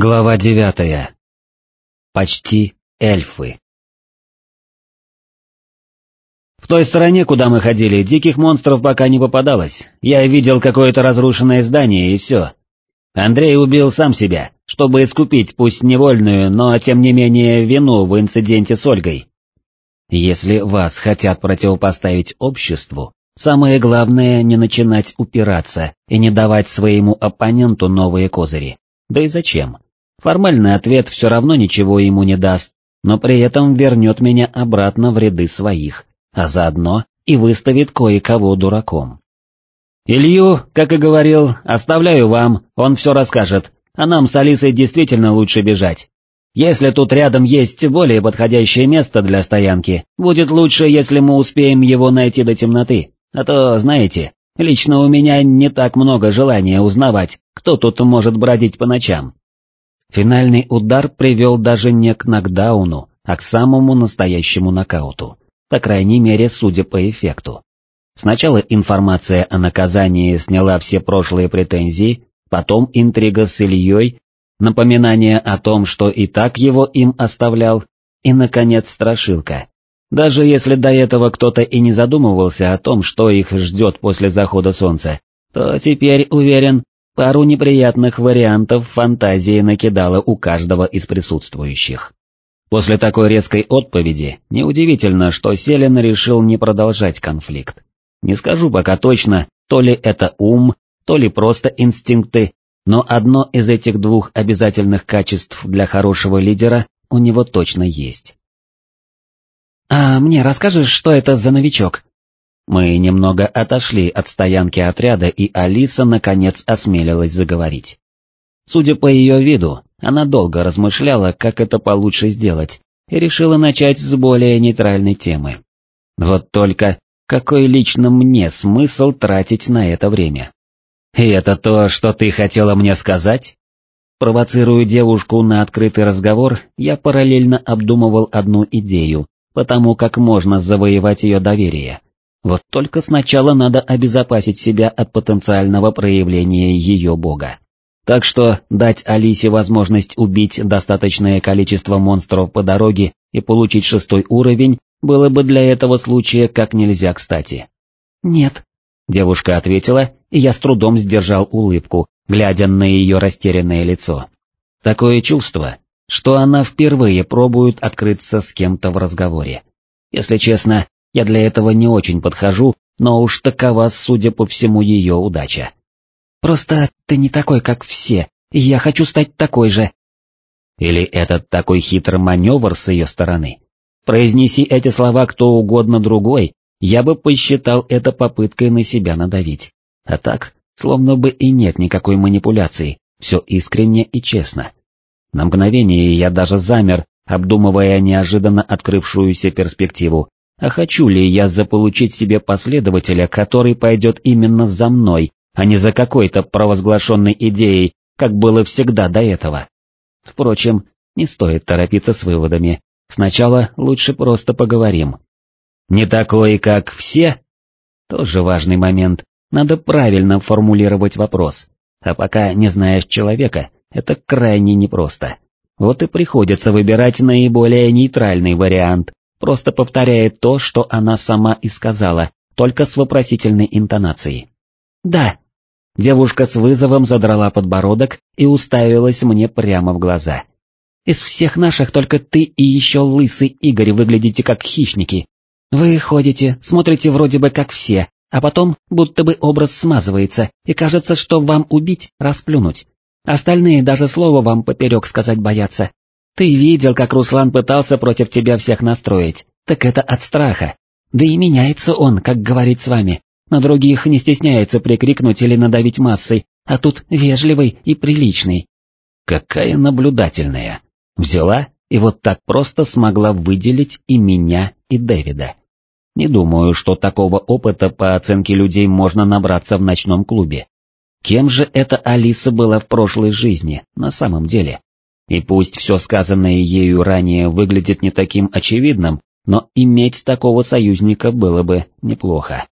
Глава девятая. Почти эльфы. В той стороне, куда мы ходили, диких монстров пока не попадалось. Я видел какое-то разрушенное здание и все. Андрей убил сам себя, чтобы искупить пусть невольную, но тем не менее вину в инциденте с Ольгой. Если вас хотят противопоставить обществу, самое главное не начинать упираться и не давать своему оппоненту новые козыри. Да и зачем? Формальный ответ все равно ничего ему не даст, но при этом вернет меня обратно в ряды своих, а заодно и выставит кое-кого дураком. Илью, как и говорил, оставляю вам, он все расскажет, а нам с Алисой действительно лучше бежать. Если тут рядом есть более подходящее место для стоянки, будет лучше, если мы успеем его найти до темноты, а то, знаете, лично у меня не так много желания узнавать, кто тут может бродить по ночам. Финальный удар привел даже не к нокдауну, а к самому настоящему нокауту, по крайней мере, судя по эффекту. Сначала информация о наказании сняла все прошлые претензии, потом интрига с Ильей, напоминание о том, что и так его им оставлял, и, наконец, страшилка. Даже если до этого кто-то и не задумывался о том, что их ждет после захода солнца, то теперь, уверен, Пару неприятных вариантов фантазии накидала у каждого из присутствующих. После такой резкой отповеди, неудивительно, что Селин решил не продолжать конфликт. Не скажу пока точно, то ли это ум, то ли просто инстинкты, но одно из этих двух обязательных качеств для хорошего лидера у него точно есть. «А мне расскажешь, что это за новичок?» Мы немного отошли от стоянки отряда, и Алиса наконец осмелилась заговорить. Судя по ее виду, она долго размышляла, как это получше сделать, и решила начать с более нейтральной темы. Вот только, какой лично мне смысл тратить на это время? И это то, что ты хотела мне сказать? Провоцируя девушку на открытый разговор, я параллельно обдумывал одну идею, потому как можно завоевать ее доверие вот только сначала надо обезопасить себя от потенциального проявления ее бога. Так что дать Алисе возможность убить достаточное количество монстров по дороге и получить шестой уровень было бы для этого случая как нельзя кстати. «Нет», — девушка ответила, и я с трудом сдержал улыбку, глядя на ее растерянное лицо. Такое чувство, что она впервые пробует открыться с кем-то в разговоре. Если честно, я для этого не очень подхожу, но уж такова, судя по всему, ее удача. Просто ты не такой, как все, и я хочу стать такой же. Или этот такой хитрый маневр с ее стороны? Произнеси эти слова кто угодно другой, я бы посчитал это попыткой на себя надавить. А так, словно бы и нет никакой манипуляции, все искренне и честно. На мгновение я даже замер, обдумывая неожиданно открывшуюся перспективу, а хочу ли я заполучить себе последователя, который пойдет именно за мной, а не за какой-то провозглашенной идеей, как было всегда до этого? Впрочем, не стоит торопиться с выводами, сначала лучше просто поговорим. Не такой, как все? Тоже важный момент, надо правильно формулировать вопрос, а пока не знаешь человека, это крайне непросто. Вот и приходится выбирать наиболее нейтральный вариант, просто повторяет то, что она сама и сказала, только с вопросительной интонацией. «Да». Девушка с вызовом задрала подбородок и уставилась мне прямо в глаза. «Из всех наших только ты и еще лысый Игорь выглядите как хищники. Вы ходите, смотрите вроде бы как все, а потом будто бы образ смазывается, и кажется, что вам убить, расплюнуть. Остальные даже слова вам поперек сказать боятся, ты видел, как Руслан пытался против тебя всех настроить, так это от страха. Да и меняется он, как говорит с вами. На других не стесняется прикрикнуть или надавить массой, а тут вежливый и приличный. Какая наблюдательная. Взяла и вот так просто смогла выделить и меня, и Дэвида. Не думаю, что такого опыта по оценке людей можно набраться в ночном клубе. Кем же эта Алиса была в прошлой жизни, на самом деле? И пусть все сказанное ею ранее выглядит не таким очевидным, но иметь такого союзника было бы неплохо.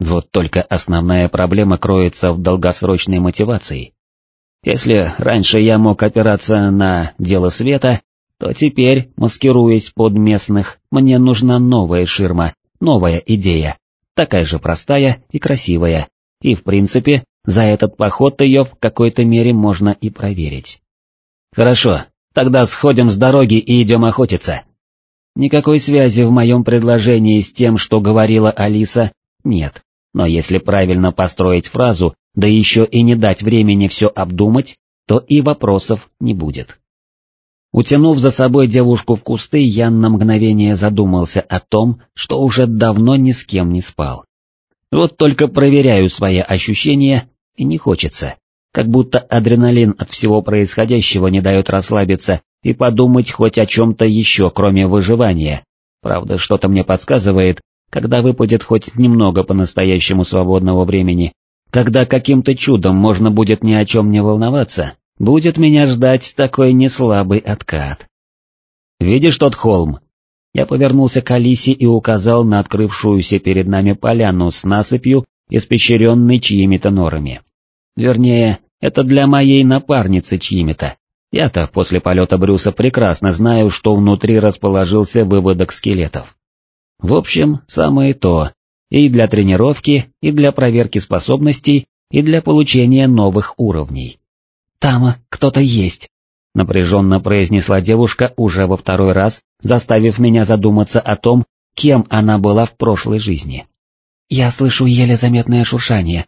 Вот только основная проблема кроется в долгосрочной мотивации. Если раньше я мог опираться на дело света, то теперь, маскируясь под местных, мне нужна новая ширма, новая идея, такая же простая и красивая, и в принципе, за этот поход ее в какой-то мере можно и проверить. Хорошо, тогда сходим с дороги и идем охотиться. Никакой связи в моем предложении с тем, что говорила Алиса, нет, но если правильно построить фразу, да еще и не дать времени все обдумать, то и вопросов не будет. Утянув за собой девушку в кусты, я на мгновение задумался о том, что уже давно ни с кем не спал. Вот только проверяю свои ощущения, и не хочется, как будто адреналин от всего происходящего не дает расслабиться и подумать хоть о чем-то еще, кроме выживания. Правда, что-то мне подсказывает, когда выпадет хоть немного по-настоящему свободного времени, когда каким-то чудом можно будет ни о чем не волноваться, будет меня ждать такой неслабый откат. «Видишь тот холм?» Я повернулся к Алисе и указал на открывшуюся перед нами поляну с насыпью, испещренной чьими-то норами. Вернее, это для моей напарницы чьими-то. Я-то после полета Брюса прекрасно знаю, что внутри расположился выводок скелетов. В общем, самое то, и для тренировки, и для проверки способностей, и для получения новых уровней. «Там кто-то есть», — напряженно произнесла девушка уже во второй раз, заставив меня задуматься о том, кем она была в прошлой жизни. «Я слышу еле заметное шуршание,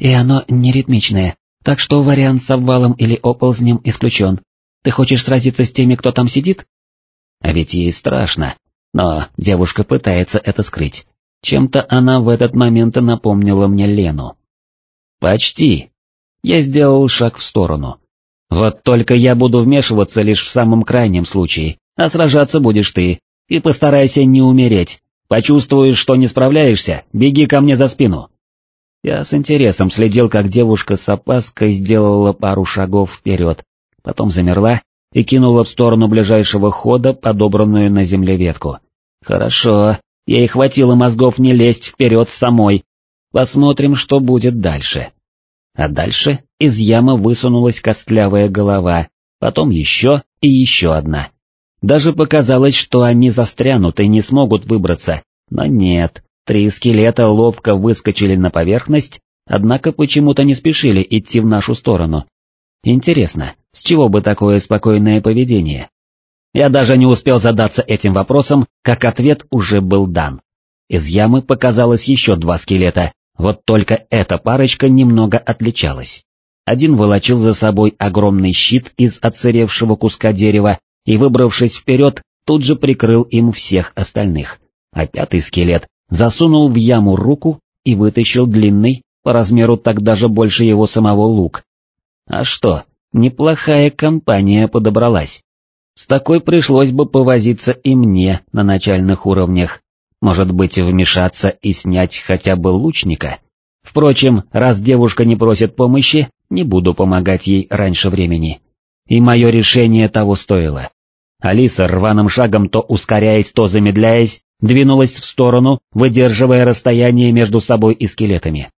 и оно неритмичное, так что вариант с обвалом или оползнем исключен. Ты хочешь сразиться с теми, кто там сидит?» А ведь ей страшно, но девушка пытается это скрыть. Чем-то она в этот момент напомнила мне Лену. «Почти». Я сделал шаг в сторону. «Вот только я буду вмешиваться лишь в самом крайнем случае, а сражаться будешь ты, и постарайся не умереть. Почувствуешь, что не справляешься, беги ко мне за спину». Я с интересом следил, как девушка с опаской сделала пару шагов вперед, потом замерла и кинула в сторону ближайшего хода подобранную на земле ветку. «Хорошо, Ей хватило мозгов не лезть вперед самой. Посмотрим, что будет дальше. А дальше из ямы высунулась костлявая голова, потом еще и еще одна. Даже показалось, что они застрянут и не смогут выбраться, но нет, три скелета ловко выскочили на поверхность, однако почему-то не спешили идти в нашу сторону. Интересно, с чего бы такое спокойное поведение? Я даже не успел задаться этим вопросом, как ответ уже был дан. Из ямы показалось еще два скелета, вот только эта парочка немного отличалась. Один волочил за собой огромный щит из отсыревшего куска дерева и, выбравшись вперед, тут же прикрыл им всех остальных, а пятый скелет засунул в яму руку и вытащил длинный, по размеру так даже больше его самого лук. А что, неплохая компания подобралась. С такой пришлось бы повозиться и мне на начальных уровнях, может быть вмешаться и снять хотя бы лучника. Впрочем, раз девушка не просит помощи, не буду помогать ей раньше времени. И мое решение того стоило. Алиса рваным шагом то ускоряясь, то замедляясь, двинулась в сторону, выдерживая расстояние между собой и скелетами.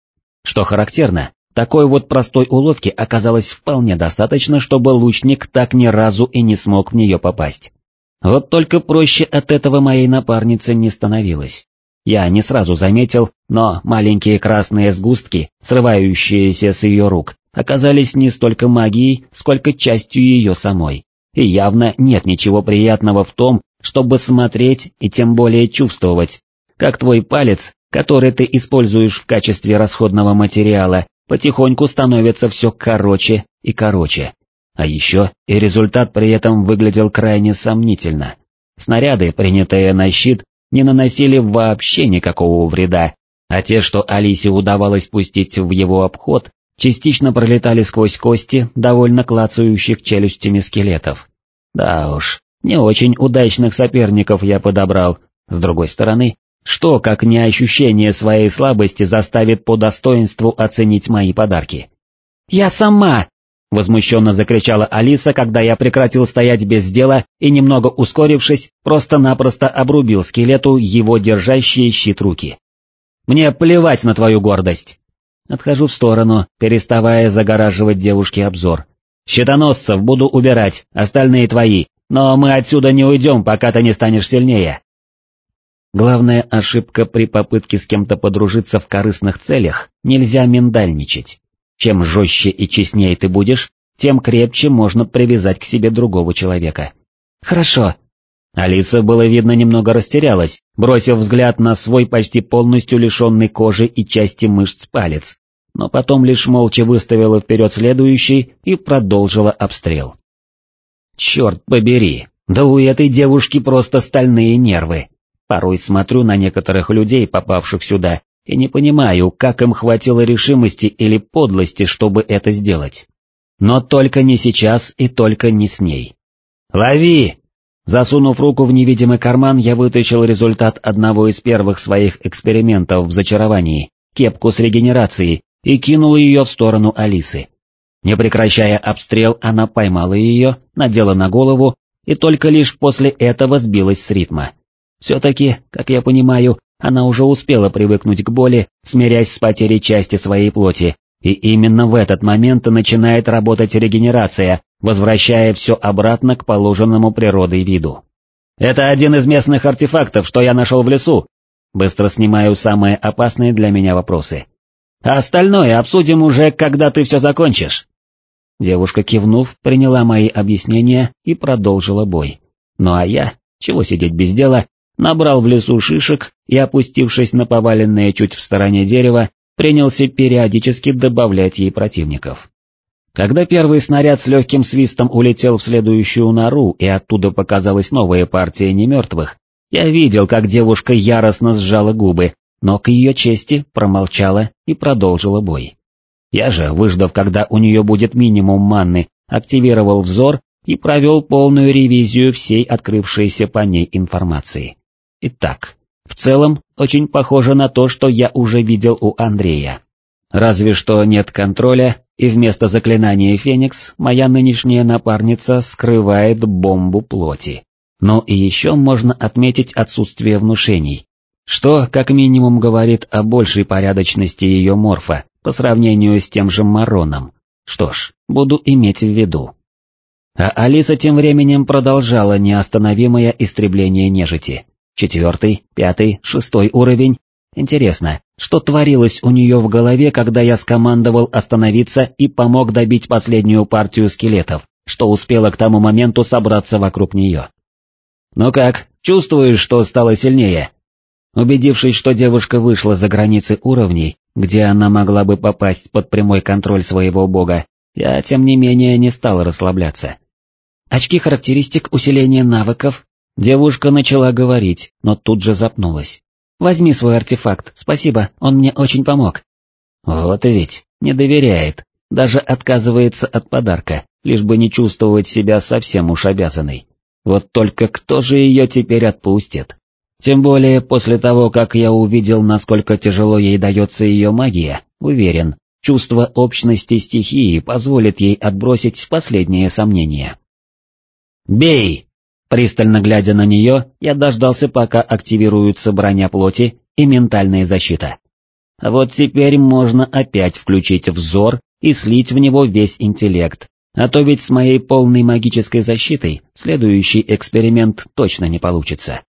Что характерно, такой вот простой уловки оказалось вполне достаточно, чтобы лучник так ни разу и не смог в нее попасть. Вот только проще от этого моей напарнице не становилось. Я не сразу заметил, но маленькие красные сгустки, срывающиеся с ее рук, оказались не столько магией, сколько частью ее самой. И явно нет ничего приятного в том, чтобы смотреть и тем более чувствовать, как твой палец, который ты используешь в качестве расходного материала, потихоньку становится все короче и короче. А еще и результат при этом выглядел крайне сомнительно. Снаряды, принятые на щит, не наносили вообще никакого вреда, а те, что Алисе удавалось пустить в его обход, частично пролетали сквозь кости довольно клацающих челюстями скелетов. Да уж, не очень удачных соперников я подобрал, с другой стороны, что, как не ощущение своей слабости, заставит по достоинству оценить мои подарки? «Я сама!» — возмущенно закричала Алиса, когда я прекратил стоять без дела и, немного ускорившись, просто-напросто обрубил скелету его держащие щит руки. «Мне плевать на твою гордость!» Отхожу в сторону, переставая загораживать девушке обзор. Щитоносцев буду убирать, остальные твои, но мы отсюда не уйдем, пока ты не станешь сильнее. Главная ошибка при попытке с кем-то подружиться в корыстных целях – нельзя миндальничать. Чем жестче и честнее ты будешь, тем крепче можно привязать к себе другого человека. «Хорошо». Алиса, было видно, немного растерялась, бросив взгляд на свой почти полностью лишенный кожи и части мышц палец, но потом лишь молча выставила вперед следующий и продолжила обстрел. «Черт побери, да у этой девушки просто стальные нервы. Порой смотрю на некоторых людей, попавших сюда, и не понимаю, как им хватило решимости или подлости, чтобы это сделать. Но только не сейчас и только не с ней. «Лови!» Засунув руку в невидимый карман, я вытащил результат одного из первых своих экспериментов в зачаровании, кепку с регенерацией, и кинул ее в сторону Алисы. Не прекращая обстрел, она поймала ее, надела на голову, и только лишь после этого сбилась с ритма. Все-таки, как я понимаю, она уже успела привыкнуть к боли, смирясь с потерей части своей плоти, и именно в этот момент начинает работать регенерация, возвращая все обратно к положенному природой виду. Это один из местных артефактов, что я нашел в лесу. Быстро снимаю самые опасные для меня вопросы. А остальное обсудим уже, когда ты все закончишь. Девушка, кивнув, приняла мои объяснения и продолжила бой. Ну а я, чего сидеть без дела, набрал в лесу шишек и, опустившись на поваленное чуть в стороне дерево, принялся периодически добавлять ей противников. Когда первый снаряд с легким свистом улетел в следующую нору и оттуда показалась новая партия немертвых, я видел, как девушка яростно сжала губы, но к ее чести промолчала и продолжила бой. Я же, выждав, когда у нее будет минимум манны, активировал взор и провел полную ревизию всей открывшейся по ней информации. Итак, в целом, очень похоже на то, что я уже видел у Андрея. Разве что нет контроля, и вместо заклинания Феникс моя нынешняя напарница скрывает бомбу плоти. Но и еще можно отметить отсутствие внушений, что как минимум говорит о большей порядочности ее морфа по сравнению с тем же Мароном. Что ж, буду иметь в виду. А Алиса тем временем продолжала неостановимое истребление нежити. Четвертый, пятый, шестой уровень. Интересно, что творилось у нее в голове, когда я скомандовал остановиться и помог добить последнюю партию скелетов, что успела к тому моменту собраться вокруг нее. «Ну как, чувствуешь, что стало сильнее?» Убедившись, что девушка вышла за границы уровней, где она могла бы попасть под прямой контроль своего бога, я, тем не менее, не стал расслабляться. Очки характеристик усиления навыков Девушка начала говорить, но тут же запнулась. «Возьми свой артефакт, спасибо, он мне очень помог». Вот и ведь, не доверяет, даже отказывается от подарка, лишь бы не чувствовать себя совсем уж обязанной. Вот только кто же ее теперь отпустит? Тем более после того, как я увидел, насколько тяжело ей дается ее магия, уверен, чувство общности стихии позволит ей отбросить последние сомнения. «Бей!» Пристально глядя на нее, я дождался, пока активируются броня плоти и ментальная защита. Вот теперь можно опять включить взор и слить в него весь интеллект, а то ведь с моей полной магической защитой следующий эксперимент точно не получится.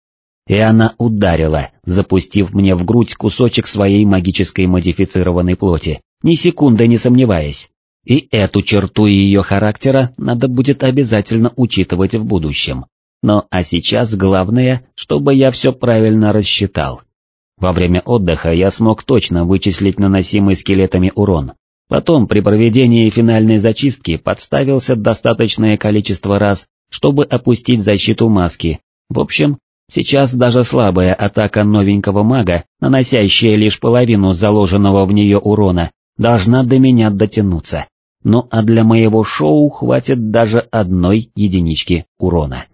И она ударила, запустив мне в грудь кусочек своей магической модифицированной плоти, ни секунды не сомневаясь. И эту черту ее характера надо будет обязательно учитывать в будущем. Но а сейчас главное, чтобы я все правильно рассчитал. Во время отдыха я смог точно вычислить наносимый скелетами урон. Потом при проведении финальной зачистки подставился достаточное количество раз, чтобы опустить защиту маски. В общем, сейчас даже слабая атака новенького мага, наносящая лишь половину заложенного в нее урона, должна до меня дотянуться. Ну а для моего шоу хватит даже одной единички урона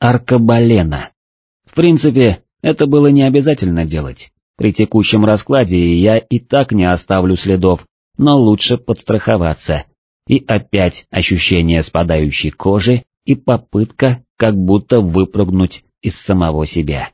аркабалена. В принципе, это было не обязательно делать. При текущем раскладе я и так не оставлю следов, но лучше подстраховаться. И опять ощущение спадающей кожи и попытка как будто выпрыгнуть из самого себя.